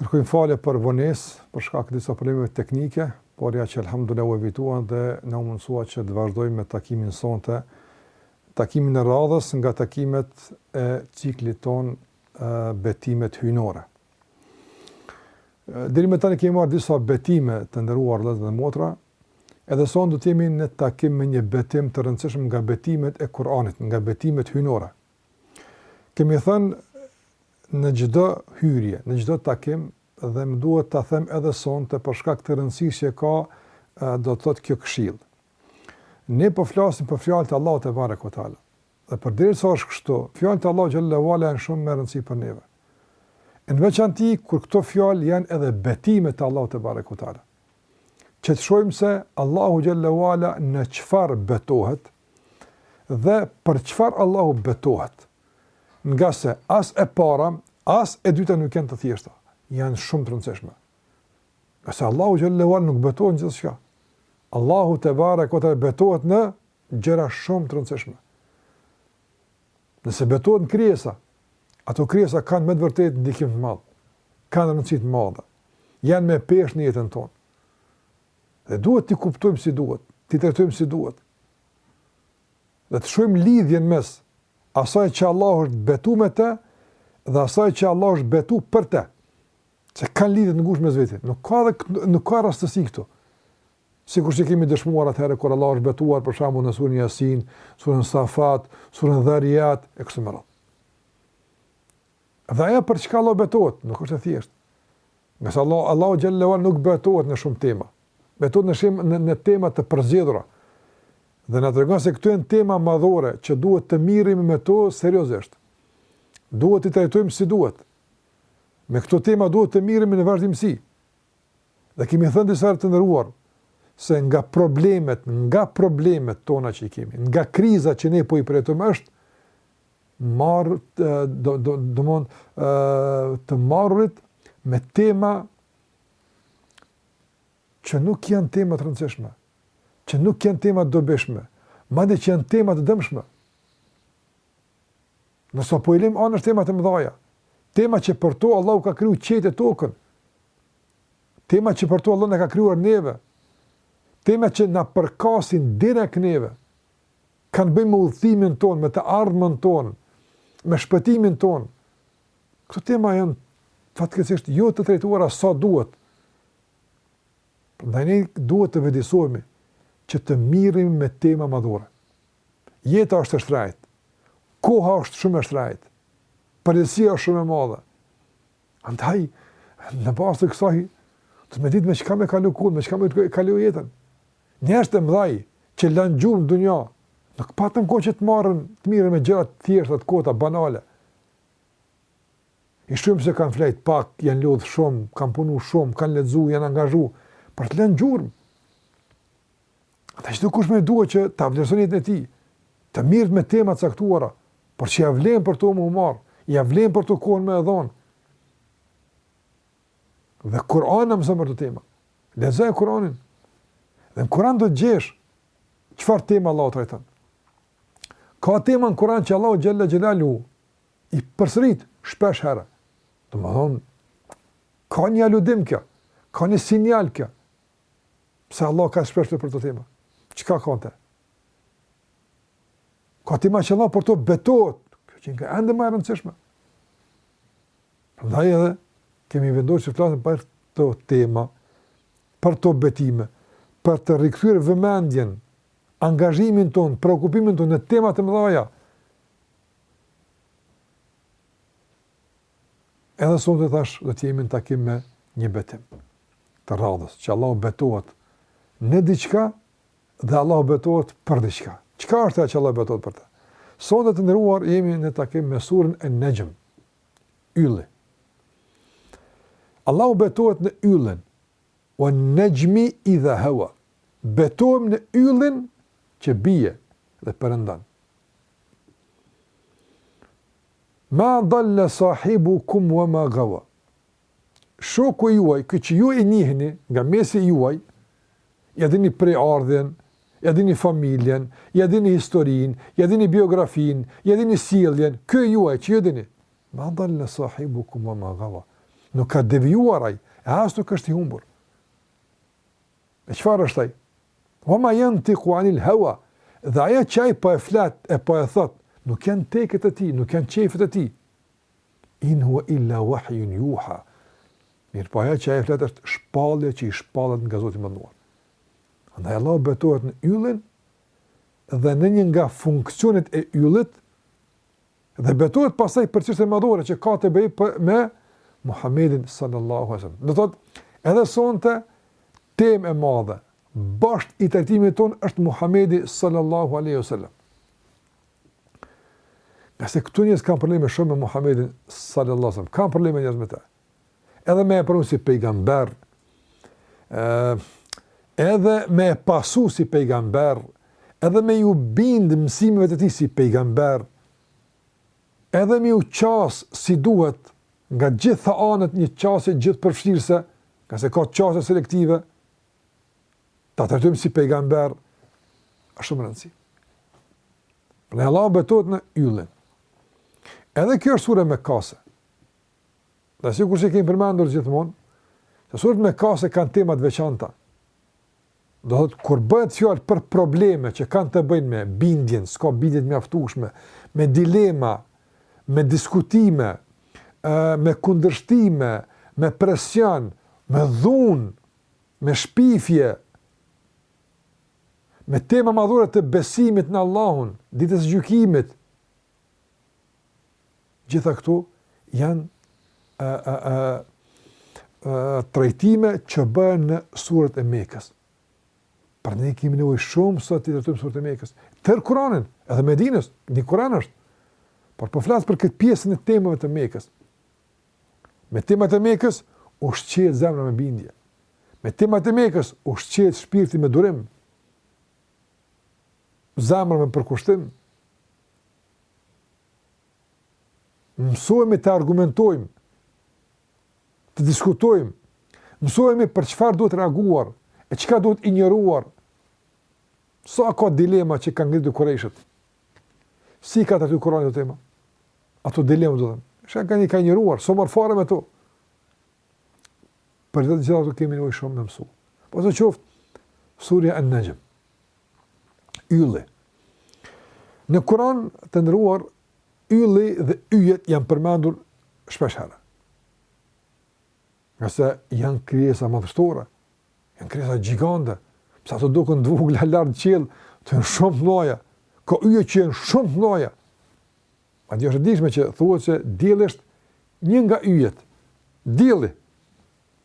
Kërkojmë falje për vonesë, për shkak të disa problemeve teknike, por ja që elhamdullillah u evituan dhe na u mundësua që të vazhdojmë me takimin sonte, takimin e radhës nga takimet e ciklit tonë Betimet hyjnore. Deri më tani kemi marrë disa betime të nderuar vëllezër dhe motra, edhe sonte do të jemi në takim me një betim të rëndësishëm nga betimet e Kur'anit, nga betimet hyjnore. Kemi thënë në çdo hyrje, në çdo takim dhe më duhet ta them edhe sonte për shkak të rëndësisë që ka domethënë kjo këshillë. Ne po flasim për fjalët e Allahut tebareke ue teala. Dhe përderisa është kështu, fjalët e Allahut xhel-le ue ala janë shumë me rëndësi për neve. Në veçanti kur këto fjalë janë edhe betime të Allahut tebareke ue teala. Që të shohim se Allahu xhel-le ue ala në çfarë betohet, dhe për çfarë Allahu betohet. Ngase as e para, as e dyta nuk janë të thjeshta, janë shumë të rëndësishme. Ngase Allahu xhel-le ue ala nuk betohet në gjithçka. Allahu tebareke ue teala betohet në gjëra shumë të rëndësishme. Nëse betohet në krijesa, ato krijesa kanë me të vërtetë ndikim të madh, kanë rëndësi të madhe. Janë me peshë në jetën tonë. Dhe duhet t'i kuptojmë si duhet, t'i trajtojmë si duhet. Dhe të shohim lidhjen mes asaj që Allahu është betuar me të dhe asaj që Allahu është betuar për të. Se kanë lidhje të ngushtë mes veti. Nuk ka dhe, nuk ka rastësi këtu. Sikur që kemi dëshmuar atëherë kur Allahu është betuar për shembull në surën Yasin, surën Safat, surën Dhariyat e kështu me radhë. Dhe ajo për çka Allah betohet, nuk është e thjeshtë. Ngase Allah, Allahu xhel-le ue ala nuk betohet në shumë tema. Betohet në shumë në, në tema të përzgjedhura. Dhe na tregon se këtu janë tema madhore që duhet të mirremi me to seriozisht. Duhet t'i trajtojmë si duhet. Me këto tema duhet të mirremi në vazhdimësi. Dhe kemi thënë disa herë të nderuar se nga problemet, nga problemet tona që i kemi, nga krizat që ne po i përjetojmë është marrë domethënë të marrurit me tema që nuk janë tema të rëndësishme, që nuk janë tema të dobishme, madje që janë tema të dëmshme. Ndërsa po i lëmë anash tema të mëdhaja. Tema që për to Allahu ka kriju qiejt e tokën. Tema që për to Allahu na ka krijuar neve. Tema që na përkasin direkt neve. kanë të bëjnë me udhëtimin tonë, me të ardhmen tonë, me shpëtimin tonë. Këto tema janë fatkeqësisht jo të trajtuara sa duhet. Prandaj ne duhet të vetëdijesohemi që të mirremi me tema madhore. Jeta është e shtrajt. Koha është shumë e shtrajt. Përgjegjësia është shumë e madhe. Andaj, në bazë të kësaj, me ditë me çka me kalu kohën, me çka me kalu jetën. Njerëz të mëdhenj që lanë gjurmë në dunja, nuk patën kohë që të marrën të mirën me gjëra të thjeshta, të kota, banale. I shohim se kanë flejt pak, janë lodhë shumë, kanë punu shumë, kanë lexu, janë angazhu, për të lënë gjurmë. Dhe çdokush duhet që ta vlerësojë jetën e tij, të mirret me tema të caktuara, por që ja vlen për to me u marrë, ja vlen për to kohën me e dhonë. Dhe Kur'ani na mëson për këto tema. Lexoje Kur'anin. Dhe në Kur'an do të gjesh çfarë tema Allahu trajton. Ka tema në Kur'an që Allahu xhalla xhelalu i përsërit shpesh herë. Domthon ka një aludim kjo, ka një sinjal kjo. Pse Allah ka shpesh për këto tema? Çka ka te? Ka tema që Allah për to betohet, kjo qenka ende më e rëndësishme. Prandaj edhe kemi vendosur të flasim për këto tema, për këto betime, për të rikthyer vëmendjen, angazhimin tonë, preokupimin tonë në tema të mëdhaja. Edhe sonte tash do të jemi në takim me një betim të radhës, që Allah betohet në diçka Dhe Allahu betohet për diçka. Çka është ajo që Allahu betohet për të? Sonte të nderuar jemi në takim me surën En-Nexhm. Ylli. Allahu betohet në yllin. Wa najmi idha hawa. Betohem në yllin që bie dhe perëndon. Ma dhalla sahibu kum wa ma gawa. shoku juaj, ky që ju e njihni, nga mesi juaj, ja dini prejardhjen, ja dini familjen, ja dini historinë, ja dini biografinë, ja dini sjelljen, ky juaj që ju dini, ma dhalle sahibukum wa ma gava, nuk ka devijuar ai, e as nuk është i humbur. E çfarë është ai? Wa ma jantiku anil hewa, dhe ajo që ai po e flet, e po e thotë, nuk janë teket e tij, nuk janë qejfet e tij, In huwa illa wahyun yuha. Mirëpo ajo që ai flet është shpallje që i shpallet nga Zoti i Madhëruar. Andaj Allahu betohet në yllin dhe në një nga funksionet e yllit dhe betohet pastaj për çështjen madhore që ka të bëjë për me Muhammedin sallallahu alaihi wasallam. Do thotë, edhe sonte temë e madhe, bosht i trajtimit tonë është Muhammedi sallallahu alaihi wasallam. Ngase këtu njerëzit kanë probleme shumë me Muhammedin sallallahu sallam. Kanë probleme njerëzit me te. Edhe me e pranu si pejgamber, edhe me e pasu si pejgamber, edhe me ju bindë mësimeve të tij si pejgamber, edhe me ju qasë si duhet nga të gjitha anët një qasje gjithëpërfshirëse, ngase ka qasje selektive, ta trajtojmë si pejgamber, është shumë me rëndësi. Pra Allahu betohet në yllin. Edhe kjo është sure mekase. Dhe sikurqë kemi përmendur gjithmonë, se suret mekase kanë tema të veçanta. Do thotë, kur bëhet fjalë për probleme që kanë të bëjnë me bindjen, s'ka bindje të mjaftueshme, me dilema, me diskutime, me kundërshtime, me presion, me dhunë, me shpifje, me tema madhore të besimit në Allahun, ditës së gjykimit, të gjitha këto janë e, e, e, e, trajtime që bëhen në suret e Mekës. Pra ne kemi nevojë shumë sot t'i trajtojmë suret e Mekës. Tërë Kuranin, edhe Medinës, një Kuran është. Por po flas për këtë pjesën e temave të Mekës. Me temat e Mekës, ushqehet zemra me bindje. Me temat e Mekës, ushqehet shpirti me durim, zemra me përkushtim. Mësohemi të argumentojmë, të diskutojmë, mësohemi për çfarë duhet reaguar, e çka duhet injoruar, sa ka dilema që kanë ngritë kurejshët, Si i ka trajtu Kurani ato tema? Ato dilema, do të thëmë. Çka ka, i ka injoruar, s'u marrë fare me to. Për të gjitha këto kemi nevojë shumë me mësu. Po u quajt surja En-Nexhm. Ylli. Në Kuran të nderuar, ylli dhe yjet janë përmendur shpeshherë. Ngase janë krijesa madhështore, janë krijesa gjigante, pse ato duken të vogla lart në qiell, ato janë shumë të mëdha. Ka yje që janë shumë të mëdha. E di, është e ditshme që thuhet se dielli është një nga yjet. Dielli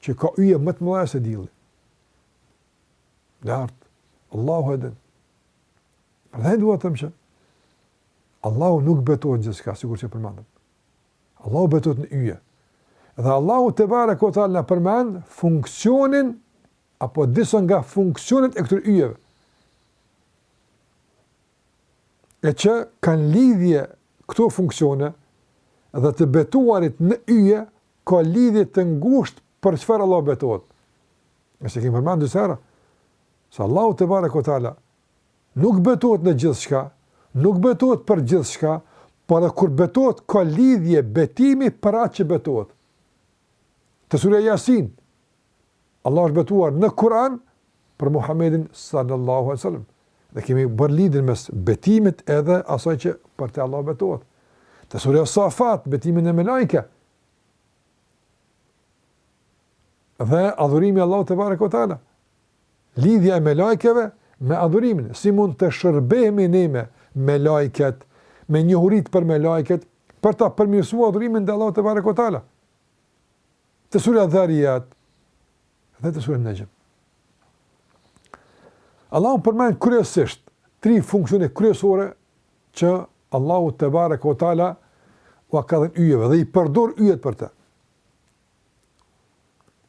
që ka yje më të mëdha se dielli. Lart, Allahu e din. Pra dua të them që Allahu nuk betohet në gjithçka, sikurqë e përmendëm. Allahu betohet në yje. Dhe Allahu tebareke ue teala na përmend funksionin apo disa nga funksionet e këtyre yjeve. E që kanë lidhje këto funksione dhe të betuarit në yje ka lidhje të ngushtë për çfarë Allah betohet. E kemi përmendur disa herë se Allahu te bare kotal Nuk betohet në gjithçka, nuk betohet për gjithçka, por edhe kur betohet ka lidhje betimi për atë që betohet. Te surja Yasin, Allahu është betuar në Kur'an për Muhammedin sallallahu alaihi wasallam. Dhe kemi bërë lidhjen mes betimit edhe asaj që për te Allahu betohet. Te surja Safat, betimi në melaike. Dhe adhurimi Allahu tebareke ue teala Lidhja e melaikeve me adhurimin, si mund të shërbehemi ne me melaiket, me njohuritë për melaiket, për ta përmirësuar adhurimin e Allahut tebareke ue teala. Te surja Dharijat, dhe te surja Nexhm. Allahu na përmend kryesisht, tri funksione kryesore, që Allahu tebareke ue teala, ua ka dhënë yjeve, dhe i përdor yjet për të.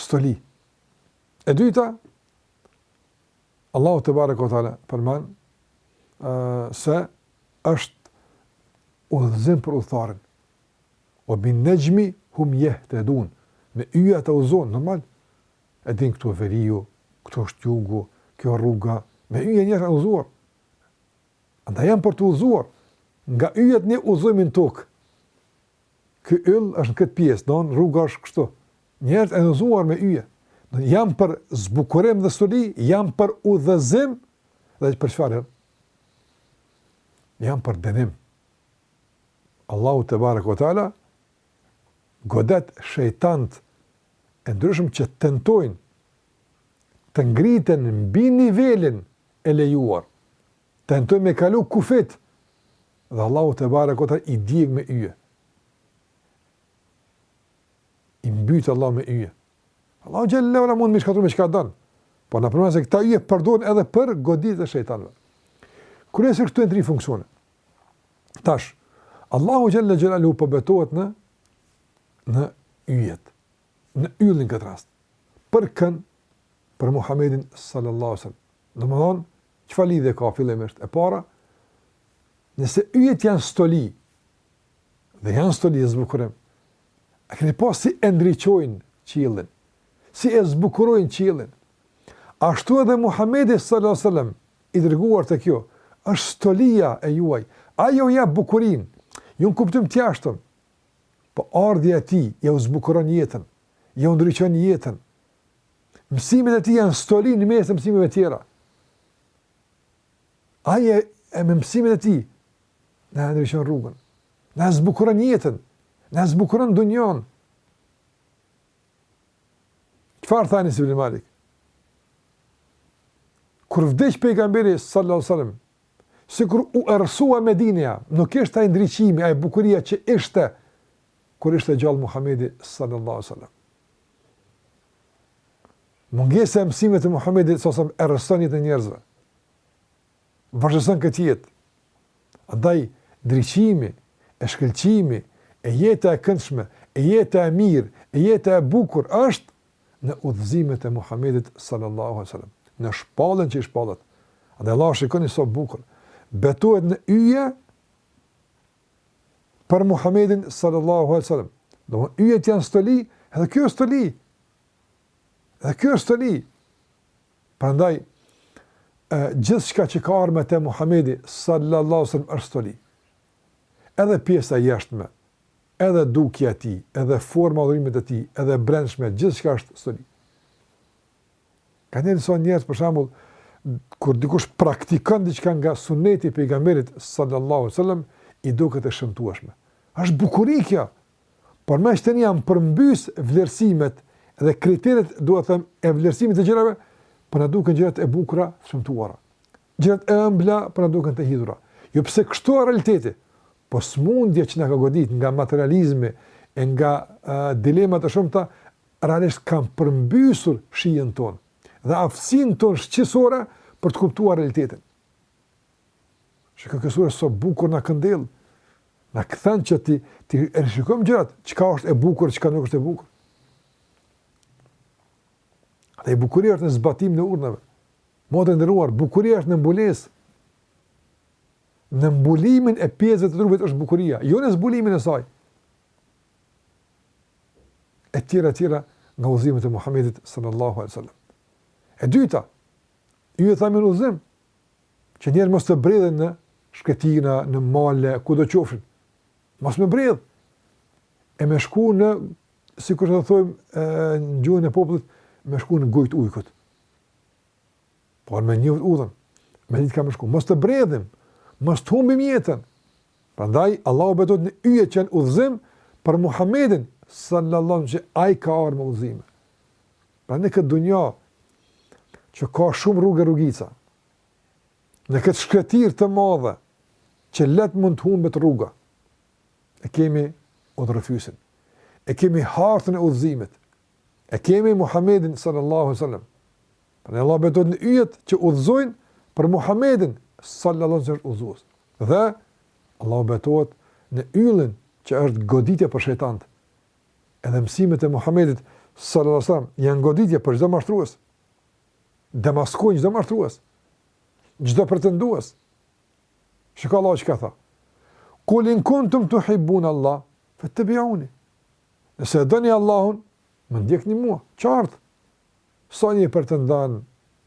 stoli. E dyta, Allahu tebareke ue teala, përmend, uh, se është udhëzim për udhëtarët. Ue bin nexhmi hum jehtedun, me yje të udhëzon, normal, e din këtu veriu, këtu është jugu, kjo rruga, me yje njerëzit janë udhëzuar. Andaj janë për t'u udhëzuar, nga yjet ne udhëzohemi në tokë. Ky yll është në këtë pjesë, domethënë rruga është kështu. Njerëzit janë udhëzuar me yje. Janë për zbukurim dhe stoli, janë për udhëzim dhe për çfarë? Janë për dënim. Allahu tebareke ue teala godet shejtanët e ndryshëm që tentojnë të ngriten mbi nivelin e lejuar, tentojnë me kalu kufijtë Dhe Allahu tebareke ue teala i djeg me yje. I mbyt Allah me yje. Allahu xhele xhelaluhu mund me shkatrru me çka don. Po na përmend se këta yje përdoren edhe për goditje të shejtanve. Kryesisht këto janë tri funksione. Tash, Allahu xhele xhelaluhu po betohet në yjet. Në yllin këtë rast. Për kënë? Për Muhammedin sallallahu sallam. Domethënë, çfarë lidhje ka fillimisht? E para, nëse yjet janë stoli, dhe janë stoli e zbukurim, a keni pa si e ndriçojnë qiellin, si e zbukurojnë qiellin, ashtu edhe Muhammedi s.a.s. i dërguar te kjo, është stolia e juaj, ajo jep bukurinë, jo në kuptim të jashtëm, po ardhja e tij, jau zbukuron jetën, jau ndriçon jetën, Mësimet e tij janë stoli në mes të mësimeve të tjera. Ai e, e me mësimet e tij na ndriçon rrugën. Na zbukuron jetën, na zbukuron dunjanë. Çfarë tha Anas ibn Malik? Kur vdiq pejgamberi sallallahu alajhi wasallam, sikur u errësua Medina, nuk ishte ai ndriçimi, ajo bukuria që ishte kur ishte gjallë Muhamedi sallallahu alajhi wasallam. Mungesa e mësimeve të Muhamedit s.a.s. e errëson jetën e njerëzve. Vrazhdëson këtë jetë. Andaj ndriçimi, e shkëlqimi, e jeta e këndshme, e jeta e mirë, e jeta e bukur është në udhëzimet e Muhamedit sallallahu alaihi wasallam, në shpalljen që i shpallet. Andaj Allahu shikoni sa bukur. Betohet në yje për Muhammedin sallallahu alaihi wasallam. Do të thotë yjet janë stoli, edhe kjo është stoli. Edhe kjo është stoli. Prandaj gjithçka që ka ardh me të Muhammedi sallallahu alaihi wasallam është stoli. Edhe pjesa e jashtme, edhe dukja e tij, edhe forma e adhurimit të tij, edhe brendshme, gjithçka është stoli. Ka disa njerëz për shembull kur dikush praktikon diçka nga suneti i pejgamberit sallallahu alaihi wasallam i duket e shëmtueshme. Është bukuri kjo. Por meqë tani janë përmbys vlerësimet dhe kriteret, dua të them, e vlerësimit të gjërave, po na duken gjërat e bukura, të shëmtuara. Gjërat e ëmbla po na duken të hidhura. Jo pse kështu është realiteti, po smundja që na ka godit nga materializmi e nga uh, dilemat e shumta realisht kanë përmbysur shijen tonë dhe aftësinë tonë shqisore për të kuptuar realitetin. Shiko kjo sure sa bukur na këndell. Na kthen që t'i, t'i rishikojmë gjërat, çka është e bukur, çka nuk është e bukur. Dhe bukuria është në zbatimin e urdhrave. Motër e nderuar, bukuria është në mbulesë. Në mbulimin e pjesëve të trupit është bukuria, jo në zbulimin e saj. e tjera e tjera nga udhëzimet e Muhamedit sallallahu alaihi wasallam. E dyta, yjet thamë janë udhëzim që njerëzit mos të bredhin në shkretina, në male, kudo qofshin. Mos me bredh. E me shku në, sikur të thojmë, në gjuhën e popullit, me shku në gojë t'ujkut. por me njoftë udhën, me ditë ka me shku, mos të bredhim, mos të humbim jetën. Prandaj, Allah betohet në yje që janë udhëzim për Muhammedin, sallallahu që ai ka ardhë me udhëzime. Pra në këtë dunja, që ka shumë rrugë e rrugica, në këtë shkretëtirë të madhe, që lehtë mund të humbet rruga, e kemi udhërrëfyesin, e kemi hartën e udhëzimit, E kemi Muhammedin sallallahu alaihi wasallam. Prandaj Allah betohet në yjet që udhëzojnë për Muhammedin sallallahu alaihi wasallam. Dhe Allah betohet në yllin që është goditje për shejtant. Edhe mësimet e Muhammedit sallallahu alaihi wasallam janë goditje për çdo mashtrues. Demaskojnë çdo mashtrues. Çdo pretendues. Shiko Allah çka tha. Kul in kuntum tuhibbun Allah, fattabi'uni. Nëse e doni Allahun, më ndiqni mua. Qartë. Se njeri pretendon,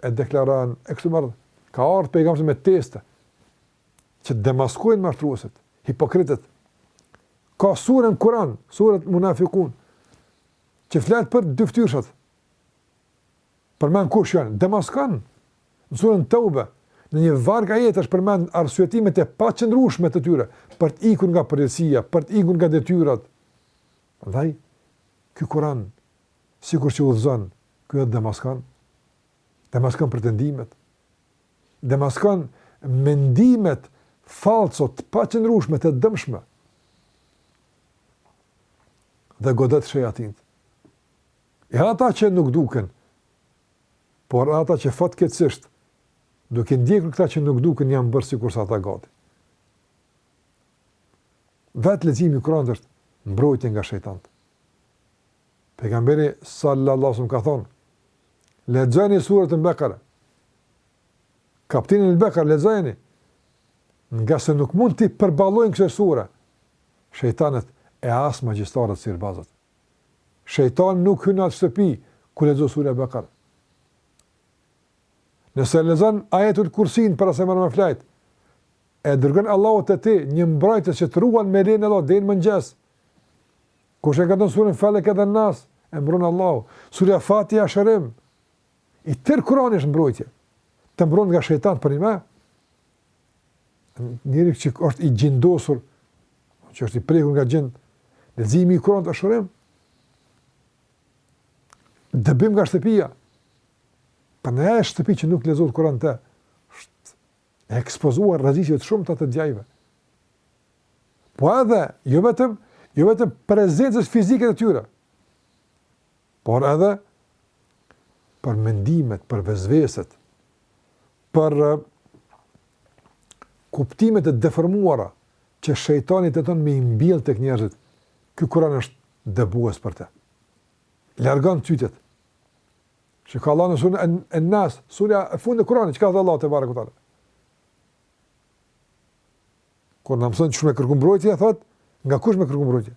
e deklaron, e kështu me radhë. Ka ardhur pejgamberi me teste që demaskojnë mashtruesit, hipokritët. Ka sure në Kur'an, surën Munafikun, që flet për dyftyrshat. Përmend kush janë, demaskon, në surën Teube, në një varg ajetesh përmend arsyetimet e paqëndrueshme të tyre për të ikur nga përgjegjësia, për të ikur nga detyrat. Prandaj ky Kur'an sikurse udhëzon, ky edhe demaskon. Demaskon pretendimet. Demaskon mendimet falso të paqëndrueshme të dëmshme. Dhe godet shejatint. Edhe ata që nuk duken, por edhe ata që fatkeqësisht duke ndjekur këta që nuk duken janë bërë sikurse ata gati. Vetë leximi i Kuranit është mbrojtje nga shejtanët. Pejgamberi sallallahu alajhi wasallam ka thonë: Lexojeni surën Al-Baqara. Kapitullin Al-Baqara lexojeni. Ngase nuk mund t'i përballojnë kësaj sure shejtanët e as magjistarët sihirbazët. Shejtani nuk hyn në atë shtëpi ku lexohet surja Bekare. Nëse lexon ajetul kursin para se me ra me fjet, e dërgon Allahu te ti një mbrojtës që të ruan me lejen e Allahut deri në mëngjes. Kush e këndon surën felek edhe Nas, e mbron Allahu. Surja Fatiha shërim, i tërë kurani është mbrojtje. Të mbron nga shejtani. Për njëmend, Njeri që është i xhindosur, që është i prekur nga xhint, leximi i Kur'anit është shërim. Dëbim nga shtëpia. Prandaj shtëpia që nuk lexohet Kur'an në të, është e ekspozuar rreziqeve të shumta të djajve. Po edhe, jo vetëm, jo vetëm prezencës fizike të tyre, por edhe për mendimet, për vesveset, për kuptimet e deformuara që shejtani tenton me i mbjellë tek njerëzit, ky Kuran është dëbues për te. Largon cytjet, që ka Allah në suren e, En Nas, surja e fundit në Kuran, që ka dhënë Allahu tebareke teala. Kur na mëson që me kërku mbrojtje, e thotë, nga kush me kërku mbrojtje?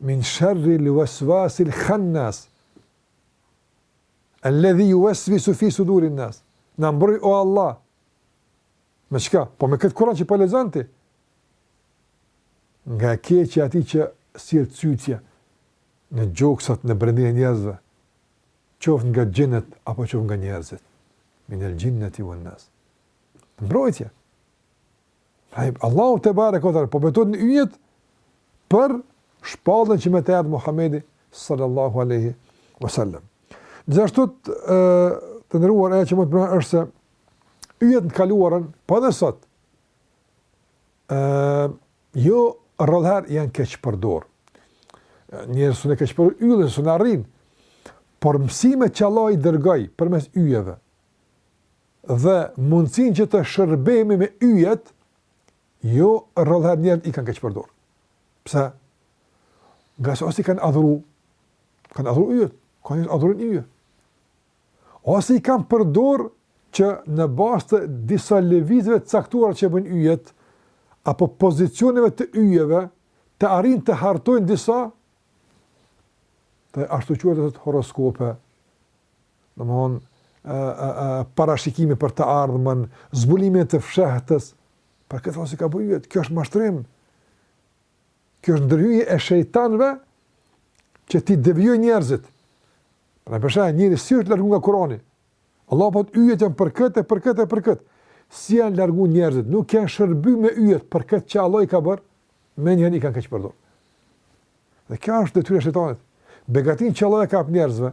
Min sherri l'weswasi l'khannas. Alladhi yuwaswisu fi suduri nas. Na mbroj o Allah. Me çka? Po me këtë Kur'an që po lexon ti. Nga e keqja e atij që sjell cytje në gjoksat në brendinë e njerëzve, qoftë nga xhinët apo qoftë nga njerëzit. Min el jinnati wan nas. Mbrojtje. Allahu tebareke teala po beton në yjet për shpalljen që me të erdh Muhammedi sallallahu aleyhi wasallam. Gjithashtu të, të nderuar, ajo që mund të merret është se yjet në të kaluarën, po edhe sot, e, jo rrallëherë janë keqpërdorë. Njerëzit s'e keqpërdorin yllin, s'e arrijnë, por mësimet që Allah i dërgoi përmes yjeve, dhe mundësinë që të shërbehemi me yjet, jo rrallëherë njerëzit i kanë keqpërdor. Pse? Ngase ose i kanë adhuru, kanë adhuru yjet, ka njerëz që adhurojnë yjet. Ose i kanë përdor që në bazë të disa lëvizjeve të caktuara që bëjnë yjet, apo pozicioneve të yjeve, të arrijnë të hartojnë disa, të ashtuquajtura horoskope, Domethënë ë ë ë parashikime për të ardhmen, zbulime të fshehtës. Për këtë thonë si ka bëjë vetë, kjo është mashtrim. Kjo është ndërhyrje e shejtanëve që t'i devijojnë njerëzit. Pra prandaj, njeriu si është largu nga Kurani. Allahu po thotë yjet janë për këtë, për këtë, për këtë. Si janë largu njerëzit, nuk janë shërby me yjet për këtë që Allah i ka bërë, menjëherë i kanë keqpërdor. Dhe kjo është detyrë e shejtanit. Begatinë që Allah e ka për njerëzve,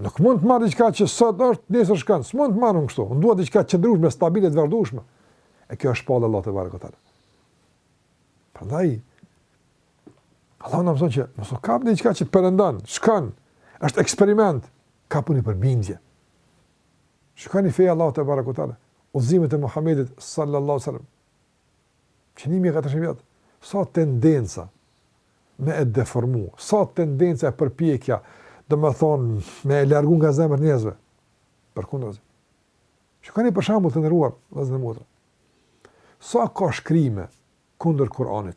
Nuk mund të marr diçka që sot është, nesër shkon, s'mund të marr unë kështu, më duhet diçka e qëndrueshme, stabile, e vazhdueshme. E kjo është shpallja e Allahut tebareke teala. Prandaj, Allahu na mëson që mos u kap në diçka që perëndon, shkon, është eksperiment, kapuni për bindje. Shkoni feja e Allahut tebareke teala, udhëzimet e Muhammedit sallallahu sallam. Që një mijë e katërqind vjet, sa tendenca me e deformu, sa tendenca e përpjekja, do me thonë, me e largu nga zemrat e njerëzve, përkundrazi. Çka ne për shembull të nderuar vëllezër e motra. Sa ka shkrime kundër Kur'anit?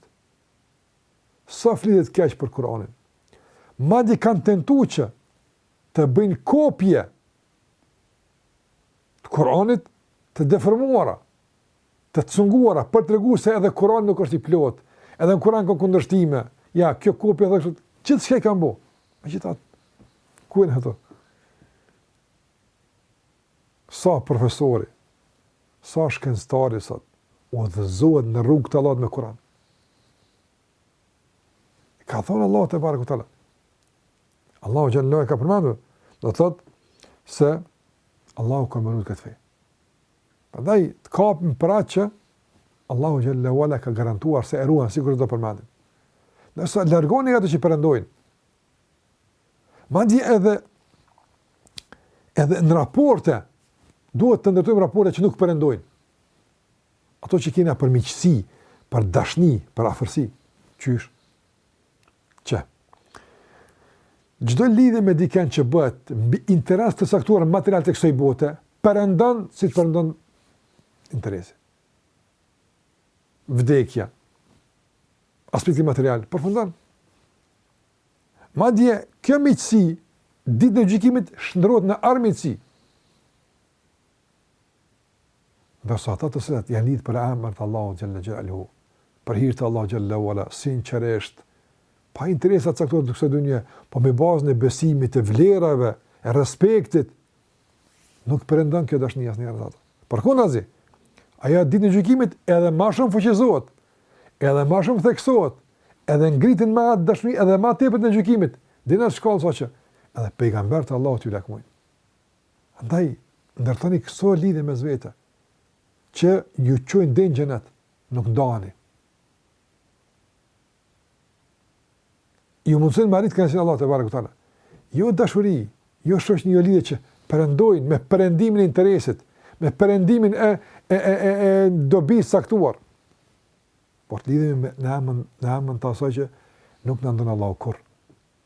Sa flitet keq për Kur'anin? Madje kanë tentu që të bëjnë kopje të Kur'anit të deformuara, të cunguara për të treguar se edhe Kurani nuk është i plotë, edhe në Kur'an ka kundërshtime. Ja, kjo kopje thotë kështu, gjithçka i kanë bë. Megjithatë, ku janë ato? Sa profesori, sa shkencëtari sot udhëzohet në rrugë të Allahut me Kur'an. Ka thonë Allahu tebareke ve teala. Allahu xhele ve ala e ka përmendur. Do të thotë se Allahu ka me e rujt këtë fe. Prandaj të kapemi për atë që Allahu xhele ve ala ka garantuar se e ruan sikur do përmendim. Ndërsa largoni ato që perëndojnë. Madje edhe në raporte duhet të ndërtojmë raporte që nuk perëndojnë. Ato që kena për miqësi, për dashni, për afërsi, qysh. Çdo lidhje me dikën që bëhet mbi interes të caktuar material të kësaj bote, perëndon siç perëndon interesi. Vdekja. Aspekti material përfundon. Madje kjo miqësi ditën e gjykimit shndërrohet në armiqësi. Ndërsa ata të cilët janë lidhë për emër të Allahut xhele xhelaluhu, për hir të Allahut xhele ve ala, sinqerisht, pa interesa të caktuara të kësaj dynjaje, po me bazën e besimit, të vlerave, e respektit, nuk perëndon kjo dashni asnjëherë nga ata. Përkundazi, ajo ditën e gjykimit edhe më shumë fuqizohet, edhe më shumë theksohet, edhe ngriten me atë dashni edhe më tepër ditën e gjykimit, deri në atë shkallë saqë edhe pejgamberët e Allahut ju lakmojnë. Andaj, ndërtoni këso lidhje mes vete, që ju çojnë deri në xhenet, nuk ndaheni. Ju mundësojnë me arritë kënaqësinë e Allahut tebareke ve teala. Jo dashuri, jo shoqni, jo lidhje që perëndojnë me perëndimin e interesit, me perëndimin e, e, e, e, e dobisë caktuar. Por të lidhemi me, në emën, në emën të asaj që nuk na ndan Allahu kurrë.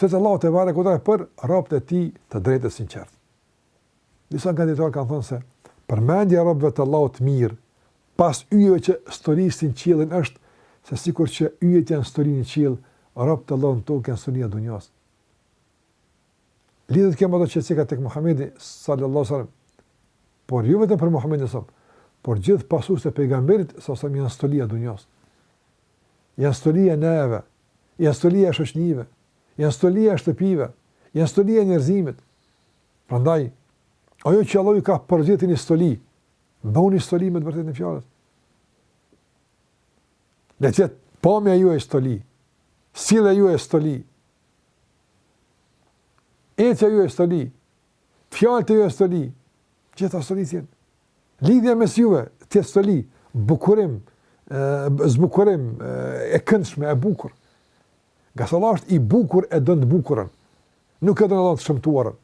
Thotë Allahu tebareke ue teala për robët e tij të drejtë e sinqertë. Disa nga dijetarët kanë thënë se përmendja e robëve të Allahu të mirë pas yjeve që stolisin qiellin është se sikur që yjet janë stoli në qiell, robët e Allahut në tokë janë stolia e dunjas. Lidhet kjo me ato që ceka tek Muhamedi sallallahu alaihi wasallam. Por jo vetëm për Muhamedin sallallahu por gjithë pasuesit e pejgamberit salallahu janë stolia e dunjas. Janë stolia e neeve. Janë stolia e shoqnive. Janë stolia e shtëpive. Janë stolia e njerëzimit. Prandaj, ajo që Allahu ju ka përzgjedh stoli, bëhuni stoli me të vërtetën e fjalës. Le të jetë pamja juaj stoli, sjellja juaj stoli, ecja juaj stoli, fjalët e juaja stoli, të gjitha stoli të jenë. Lidhja mes juve të jetë stoli, bukurim, zbukurim, e këndshme, e bukur. Ngase Allahu është i bukur, e don të bukurën. Nuk e don Allahu të shëmtuarën.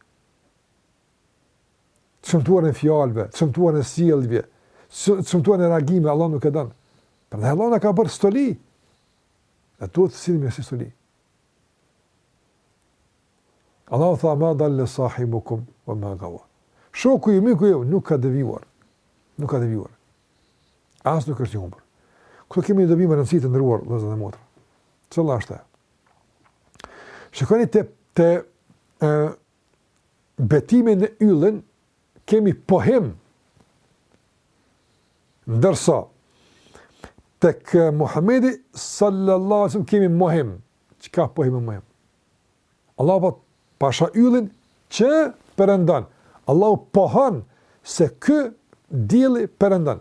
Të shëmtuarën e fjalëve, të shëmtuarën e sjelljeve, të shëmtuarën e reagimeve, Allahu nuk e don. Prandaj Allahu na ka bërë stoli. Dhe duhet të sillemi si stoli. Allahu tha ma dal-le sahibukum wa ma gawa. Shoku juaj, miku juaj nuk ka devijuar. Nuk ka devijuar. As nuk është i humbur. Këtu kemi një dobi me rëndësi të nderuar vëllezër dhe motra. Cila është ajo? Shikoni të, të e, betimin në yllin kemi pohim ndërsa tek Muhamedi sallallahu alaihi wasallam kemi mohim çka pohim e mohim Allahu pohon pasha yllin që perëndon Allahu pohon se ky dielli perëndon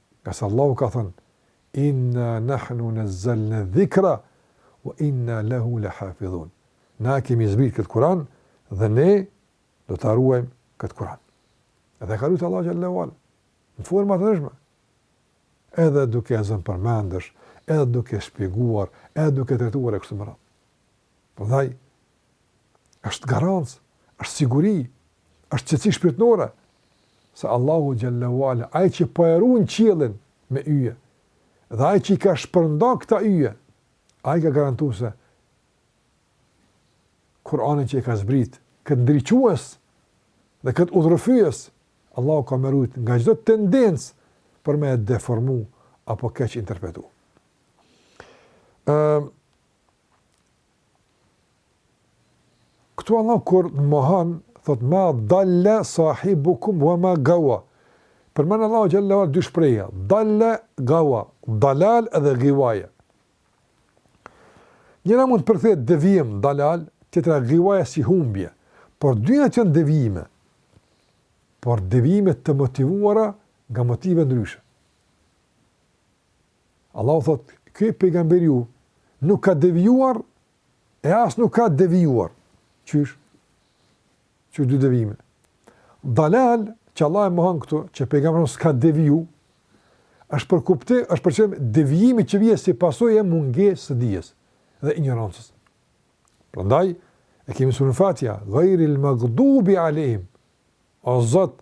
Ngase Allahu ka thënë, Inna nahnu nazzalna dhikra wa inna lehu le hafidhun. Ne e kemi zbrit këtë Kur'an dhe ne do ta ruajmë këtë Kur'an. Edhe e ka rujt Allahu xhel-le ue ala në forma të ndryshme. Edhe duke e nxënë përmendësh, edhe duke shpjeguar, edhe duke trajtuar e kështu me radhë. Prandaj është garancë, është siguri, është qetësi shpirtënore se Allahu xhel-le ue ala ai që po e ruan qiellin me yje dhe ai që i ka shpërnda këta yje ai ka garantuar se Kur'anin që e ka zbrit këtë ndriçues dhe këtë udhërrëfyes Allahu ka me e rujt nga çdo tendencë për me e deformu apo keqinterpretu. Ëm ehm, Këtu Allah kur mohon, thot ma dalle sahibukum wa ma gawa. Përmend Allahu xhelle ve ala dy shprehje, dalle, gawa, dalal dhe giwaje. Njëra mund të përkthehet devijim dalal, tjetra giwaje si humbje. Por dyjat janë devijime. Por devijime të motivuara nga motive të ndryshme. Allahu thotë, ky pejgamberi juj nuk ka devijuar e as nuk ka devijuar. Qysh? Qysh dy devijime. Dalal, që Allahu e mohon këtu, që pejgamberi nuk ka deviju, është për kuptim, është për qëllim devijimi që vjen si pasojë e mungesës së dijes dhe ignorancës. Prandaj, e kemi suren Fatiha, gajril magdubi alejhim, o Zot,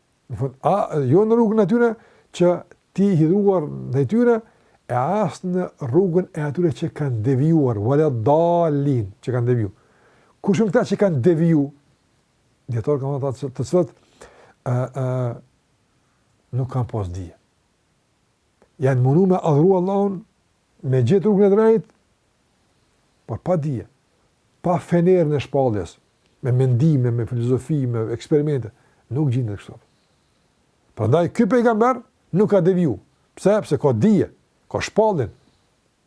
Në fund, a, jo në rrugën e atyre që ti je hidhëruar ndaj tyre, e as në rrugën e atyre që kanë devijuar, ve led-dalin që kanë deviju. Kush janë këta që kanë deviju, dijetarët kanë thënë të cilët, nuk kanë pas dije. janë mundu me adhuru Allahun, me gjet rrugën e drejtë, por pa dije, pa fenerin e shpalljes, me mendime, me filozofi, me eksperimente, nuk gjindet kështu. Prandaj, ky pejgamber nuk ka deviju. Pse? Se ka dije, ka shpalljen.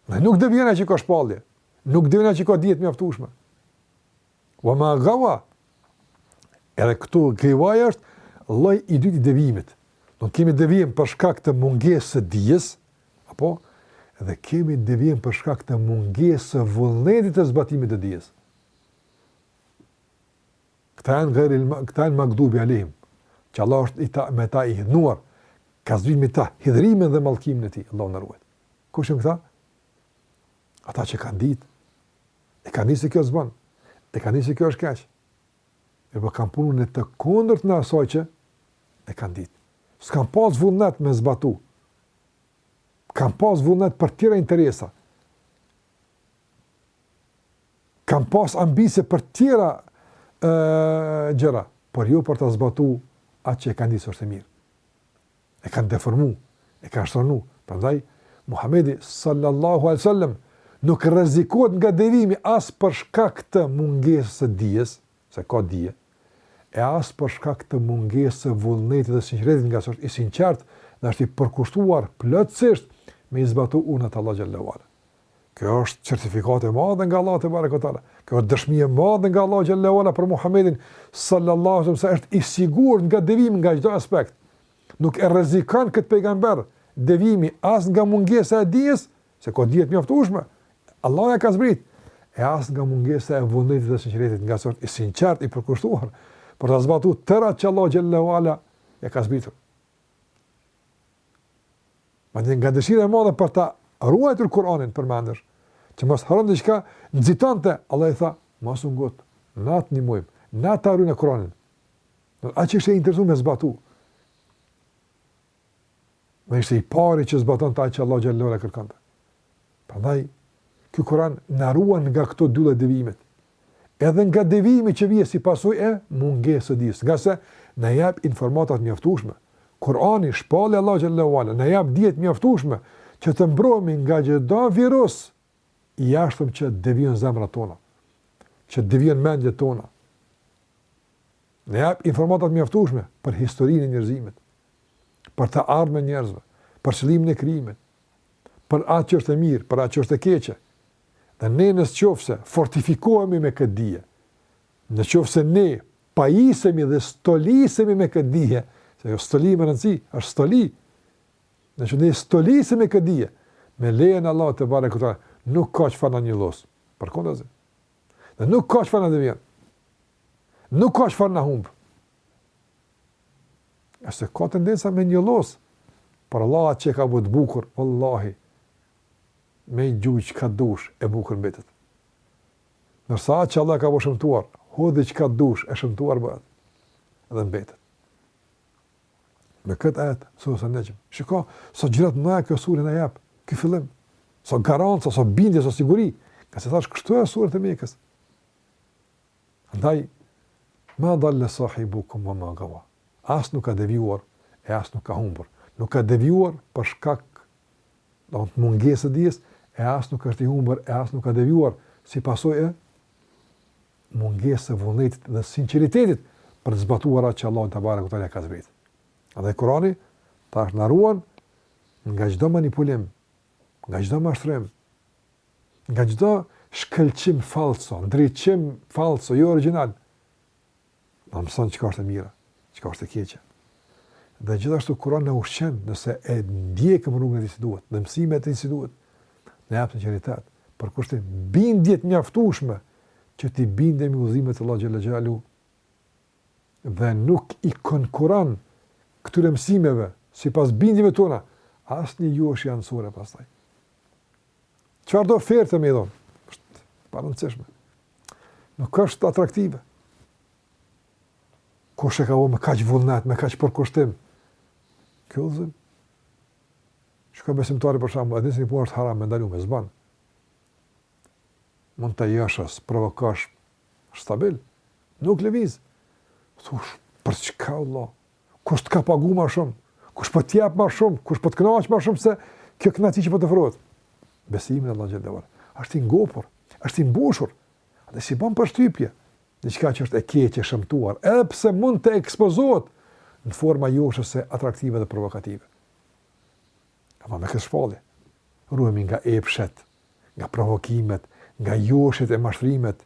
Dhe nuk devijon ai që ka shpallje, nuk devijon ai që ka dije të mjaftushme. Wa ma gawa. Edhe këtu giwaja është lloji i dytë i devijimit. Pra kemi devijim për shkak të mungesës së dijes, a po, dhe kemi devijim për shkak të mungesës së vullnetit të zbatimit të dijes. Këta janë gërë, këta janë magdubi alejhim, që Allahu është i ta, me ta i hidhnuar, ka zbrit mbi ta hidhërimin dhe mallkimin e tij, Allahu na ruajt. Kush janë këta? Ata që kanë ditë, E kanë ditë se kjo s'bon. E kanë ditë se kjo është keq. Mirëpo kanë punu në të kundërtën e asaj që e kanë ditë. S'kanë pas vullnet me zbatu. Kanë pas vullnet për tjera interesa. Kanë pas ambicie për tjera e, gjëra. Por jo për ta zbatu atë që e kanë ditë se është e mirë. e kanë deformu, e kanë shtrembnu, prandaj, Muhammedi sallallahu alejhi ve sel-lem, nuk rrezikohet nga devijimi as për shkak të mungesës së dijes, se ka dije, e as për shkak të mungesës së vullnetit dhe sinqeritetit ngase është i sinqertë dhe është i përkushtuar plotësisht me i zbatu urdhnat e Allahut xhelle ve ala. Kjo është certifikatë e madhe nga Allahu tebareke ve teala. Kjo është dëshmi e madhe nga Allahu xhelle ve ala për Muhamedin sallallahu alaihi wasallam, se është i sigurt nga devijimi nga çdo aspekt. Nuk e rrezikon kët pejgamber devijimi as nga mungesa e dijes, se ka dije të mjaftueshme. Allahu ia ka zbrit, e as nga mungesa e vullnetit dhe sinqeritetit, ngase osht i sinqert, i përkushtuar për ta zbatuar tërë atë që Allahu xhelle ve ala e ka zbritur. Madje nga dëshira e madhe për ta ruajtur Kur'anin përmendsh, që mos harron diçka, nxitonte, Allah i tha, mos u ngut, na të ndihmojmë, na ta ruajmë Kur'anin. Aq ishte i interesuar me zbatu. Dhe ishte i pari që zbatonte atë që Allah xhelle ve ala kërkonte. Prandaj ky Kur'an na ruan nga këto dy lloje të devijimit. Edhe nga devijimi që vjen si pasojë e mungesë së dijes, ngase na jep informata të mjaftueshme. Kur'ani, shpallja e Allahut xhelle ve ala, na jep dije të mjaftueshme që të mbrohemi nga çdo virus i jashtëm që devijon zemrat tona, që devijon mendjet tona. Na jep informata të mjaftueshme për historinë e njerëzimit, për të ardhmen e njerëzve, për qëllimin e krijimit, për atë që është e mirë, për atë që është e keqe. Dhe ne në qoftë se fortifikohemi me këtë dije, në qoftë se ne pajisemi dhe stolisemi me këtë dije, se ajo stoli me rëndësi, është stoli, nëse ne stolisemi me këtë dije, me lejen e Allahut tebareke ve teala, nuk ka çfarë na njollos, përkundrazi. Dhe nuk ka çfarë na devijon. Nuk ka çfarë na humb. Nëse ka tendenca me njollos, por Allahu atë që ka bë të bukur, vallahi, me i gjujt çka dush, e bukur mbetet. Ndërsa atë që Allah ka bë të shëmtuar, hidhi çka dush, e shëmtuar bëhet, edhe mbetet. Me këtë ajet të sures Nexhm, shiko, sa gjëra neve kjo sure na jep, ky fillim, sa garancë, sa bindje, sa siguri, ngase thash, kjo është sure mekase, Andaj, ma dhalle sahibukum wa ma gawa. As nuk ka devijuar e as nuk ka humbur. Nuk ka devijuar për shkak të mungesës së dijes e as nuk është i humbur e as nuk ka devijuar si pasojë e mungesës së vullnetit dhe sinqeritetit për të zbatuar atë që Allahu tebareke ve teala e ka zbrit. Dhe Kurani tash na ruan nga çdo manipulim, nga çdo mashtrim, nga çdo shkëlqim fallco, ndriçim fallco, jo origjinal, na mëson çka është e mira, çka është e keqja. Dhe gjithashtu Kurani na ushqen nëse e ndjekim rrugën e tij si duhet, dhe mësimet e tij si duhet, na jep sinqeritet, përkushtim, bindje të mjaftueshme që t'i bindemi udhëzimeve të Allahut xhelle xhelaluhu dhe nuk i konkuron këtyre mësimeve sipas bindjeve tona, asnjë joshje anësore pastaj. Çfarëdo oferte me i dhon? E parëndësishme. Nuk është atraktive. Kush e ka vu me kaq vullnet, me kaq përkushtim? Kjo është. Çka besimtari për shembull, edhe nëse një punë është haram e ndaluar, s'bën. Mund ta joshësh, provokosh stabil. Nuk lëviz. Thush, për çka Allah? kush të ka pagu ma shumë, kush po t'jep ma shumë, kush po të knaq ma shumë, se kjo knaqësi që po të ofrohet. Besimi në Allah xhele ue ala. Asht i ngopur, asht i mbushur, dhe s'i ban përshtypje, diçka që është e keqe, e shëmtuar, edhe pse mund të ekspozohet në forma joshëse, atraktive dhe provokative. Ama me këtë shpallje, ruhemi nga epshet, nga provokimet, nga joshjet e mashtrimet,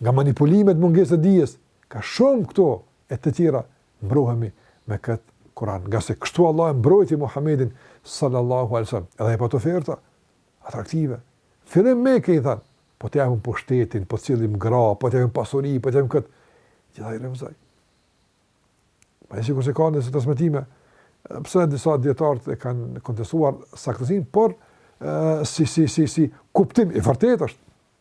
nga manipulimet, mungesë e dijes, nga shumë këto e të tjera, mbrohemi me këtë Kur'an, ngase kështu Allah e mbrojti Muhammedin sallallahu alaihi wasallam, edhe ai pati oferta atraktive. Fillim Mekë i thanë, po të japim pushtetin, po të sjellim gra, po të japim pasuri, po të japim kët. Gjitha i refuzoi. Madje sikur se ka në disa transmetime, edhe pse disa dijetarë e kanë kontestuar saktësinë, por si si si si kuptim i vërtetë është.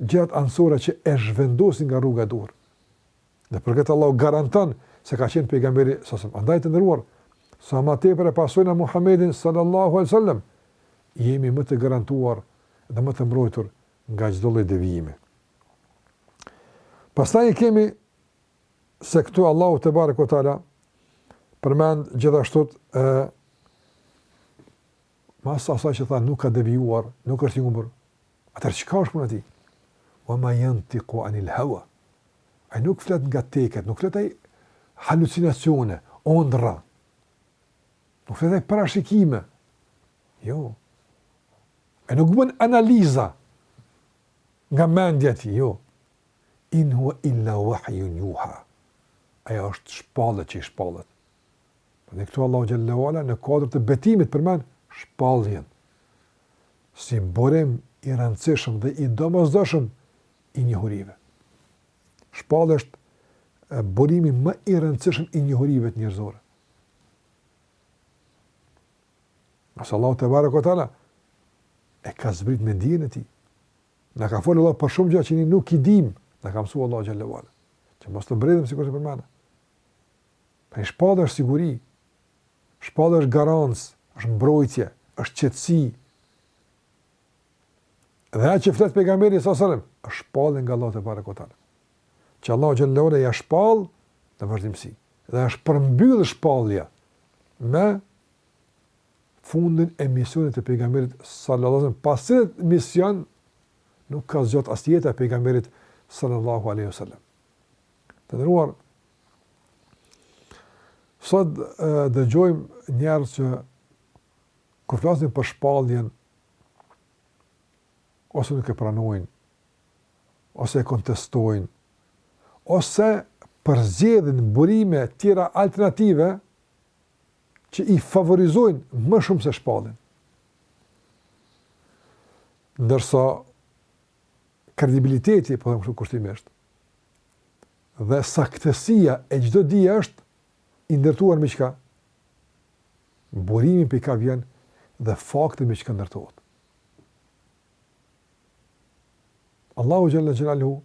gjërat anësore që e zhvendosin nga rruga e duhur. Dhe për këtë Allahu garanton se ka qenë pejgamberi sallallahu alajhi wasallam. Andaj të nderuar, sa më tepër e pasojmë Muhamedin sallallahu alajhi wasallam, jemi më të garantuar dhe më të mbrojtur nga çdo lloj devijimi. Pastaj kemi se këtu Allahu tebareke ue teala përmend gjithashtu ë Mas asaj që tha nuk ka devijuar, nuk është i humbur, Atëherë çka është puna e tij? Wa ma yantiqu anil hawa. Ai nuk flet nga teket, nuk flet ai halucinacione, ondrra. Nuk flet ai parashikime. Jo. Ai nuk bën analiza nga mendja e tij, jo. In huwa illa wahyun yuha. Ai është shpallje që i shpallet. Dhe këtu Allahu xhele ue ala në kuadër të betimit përmend shpalljen. si burim i rëndësishëm dhe i domosdoshëm i njohurive. Shpallja është burimi më i rëndësishëm i njohurive njerëzore. Ngase Allahu tebareke ue teala, e ka zbrit me dijen e tij. Na ka folë Allah për shumë gjana që ne nuk i dim, na ka mësu Allah xhele ue ala, që mos të bredhim sikur që përmenda. Pra shpallja është siguri, Shpallja është garancë, është mbrojtje, është qetësi. Dhe atë që flet pejgamberi sallallahu alaihi wasallam, është shpallje nga Allahu tebareke ue teala. Që Allahu xhel-le shanuhu ia shpall në vazhdimësi. Dhe është përmbyllë shpallja me fundin e misionit të pejgamberit sallallahu alaihi wasallam. Pas këtij misioni nuk ka zgjat as jeta e pejgamberit sallallahu alaihi wasallam. Të nderuar Sot dëgjojmë njerëz që kur flasin për shpalljen ose nuk e pranojnë ose e kontestojnë ose përzgjedhin burime tjera alternative që i favorizojnë më shumë se shpalljen. Ndërsa kredibiliteti, po themi kështu kushtimisht, Dhe saktësia e çdo dije është i ndërtuar mbi çka? Burimin prej ka vjen dhe faktin mbi çka ndërtohet. Allahu xhel-le xhelaluhu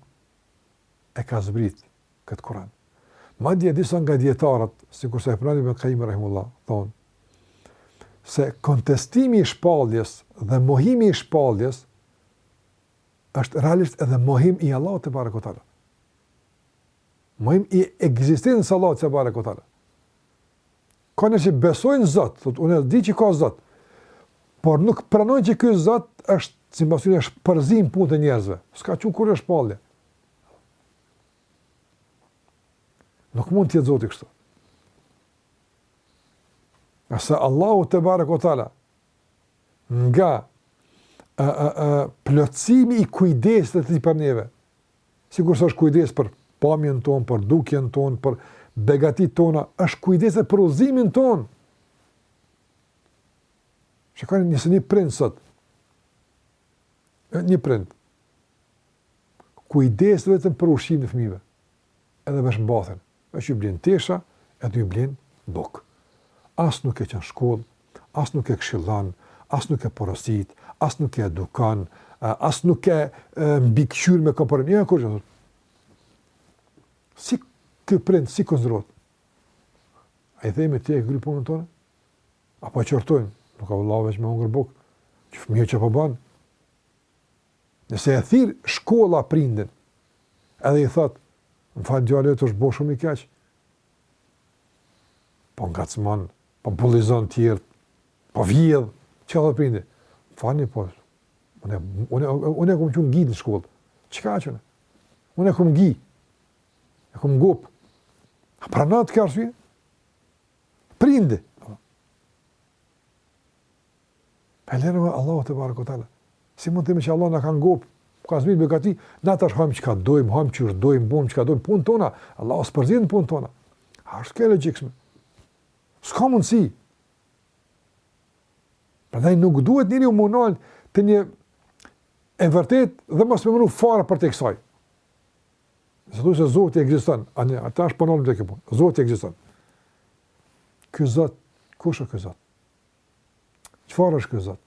e ka zbrit këtë Kur'an. Madje disa nga dijetarët, sikurse Ibn Ibn Qayyim rahimehullah, thonë se kontestimi i shpalljes dhe mohimi i shpalljes është realisht edhe mohim i Allahut tebareke ue teala. Mohim i ekzistencës së Allahut tebareke ue teala. Ka njerëz që besojnë Zot, thotë, unë di që ka Zot, por nuk pranojnë që ky Zot është, si me pas thënë, është përzi n'punë të njerëzve. S'ka çu kurrë shpallje. Nuk mund të jetë Zoti kështu. Se Allahu tebareke ue teala, nga plotësimi i kujdesit të tij për neve, sikurse është kujdes për pamjen tonë, për dukjen tonë, për begatitë tona, është kujdes edhe për udhëzimin tonë. Shikoni nëse një prind sot. Një prind. Kujdeset vetëm për ushqimin e fëmijëve. edhe veshmbathjen, veç ju blen tesha edhe ju blen bukë. As nuk e çon n'shkollë, as nuk e këshillon, as nuk e porosit, as nuk e edukon, as nuk e mbikëqyr me kon po rrin, jo kurgjë. Si ky prind, si konsiderohet? A i themi ti e ke kry punën tonde? Apo e qortojmë? Nuk ka vëlla veç me hongër bukë, këqyr fëmija ça po ban. Nëse e thirr shkolla prindin, edhe i thot, më fal djali jot është bo shumë i keq. Po ngacmon, po bullizon tjerët, po vjedh, çka thotë prindi? M'falni po. Unë unë unë kam çu n'shkollë. Çka qenë? Unë e kam gi. E kam ngop. A pranohet kjo arsye? Prindi. Falenderojmë Allahut tebareke ue teala. Si mund të themi që Allah na ka ngop, ka zbrit begati, na tash hajmë çka dojmë, hajmë çka dojmë, bojmë çka dojmë, punë tona. Allahu s'përzihet n'punë tona. A është kjo logjikshme? S'ka mundësi. Prandaj nuk duhet njeriu me u ndal te një e vërtetë dhe mos me mendu fare përtej kësaj. Nëse thua se Zoti ekziston, a ne ata është punon të këpun. Zoti ekziston. Ky Zot, kush është ky Zot? Çfarë është ky Zot?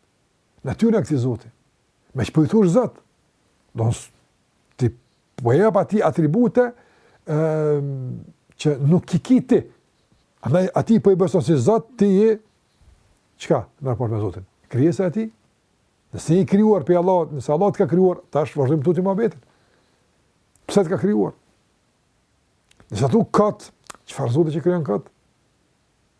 Natyra e këtij Zoti. Meqë po i thush Zot, do të thotë ti po jep atij atribute ë që nuk i ke ti. Andaj atij po i beson si Zot. Ti je çka në raport me Zotin? Krijesa e tij. Nëse je i krijuar prej Allahut, nëse Allahu të ka krijuar, tash vazhdojmë tutje muhabetin. Pse të ka krijuar? Nëse ashtu kot, çfarë Zoti që krijon kot?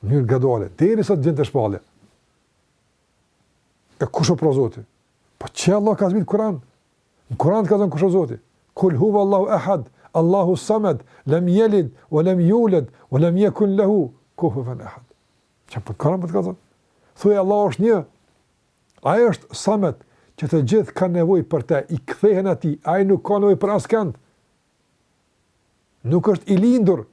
Në mënyrë graduale, derisa të vjen te shpallja. E kush o pra Zoti? Po qe Allahu ka zbritë Kuran? Në Kuran të kallzon kush o Zoti? Kull huva Allahu ehad, Allahu samed, lem jelid, ue lem juled, ue lem jekun lehu kufuven ehad. Qe pra Kurani po të kallzon. Thuj Allahu është një, ai është samed, që të gjithë kanë nevojë për te, i kthehen atij, ai nuk ka nevojë për askend. Nuk është i lindur